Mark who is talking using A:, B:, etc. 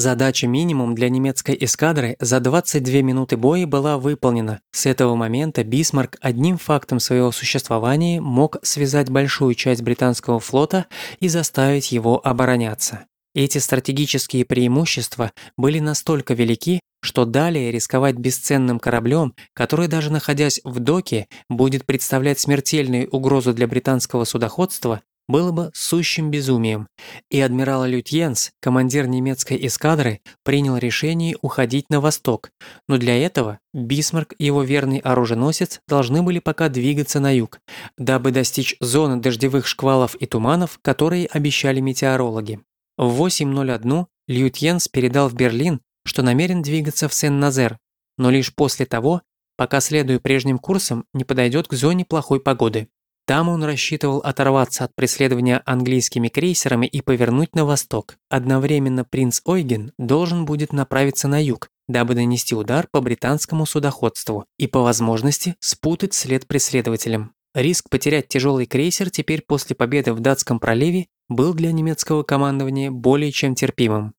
A: Задача минимум для немецкой эскадры за 22 минуты боя была выполнена. С этого момента Бисмарк одним фактом своего существования мог связать большую часть британского флота и заставить его обороняться. Эти стратегические преимущества были настолько велики, что далее рисковать бесценным кораблем, который даже находясь в доке будет представлять смертельную угрозу для британского судоходства, было бы сущим безумием, и адмирал Лютьенс, командир немецкой эскадры, принял решение уходить на восток, но для этого Бисмарк и его верный оруженосец должны были пока двигаться на юг, дабы достичь зоны дождевых шквалов и туманов, которые обещали метеорологи. В 8.01 Лютьенс передал в Берлин, что намерен двигаться в Сен-Назер, но лишь после того, пока, следуя прежним курсом, не подойдет к зоне плохой погоды. Там он рассчитывал оторваться от преследования английскими крейсерами и повернуть на восток. Одновременно принц Ойген должен будет направиться на юг, дабы нанести удар по британскому судоходству и по возможности спутать след преследователям. Риск потерять тяжелый крейсер теперь после победы в датском проливе был для немецкого командования более чем терпимым.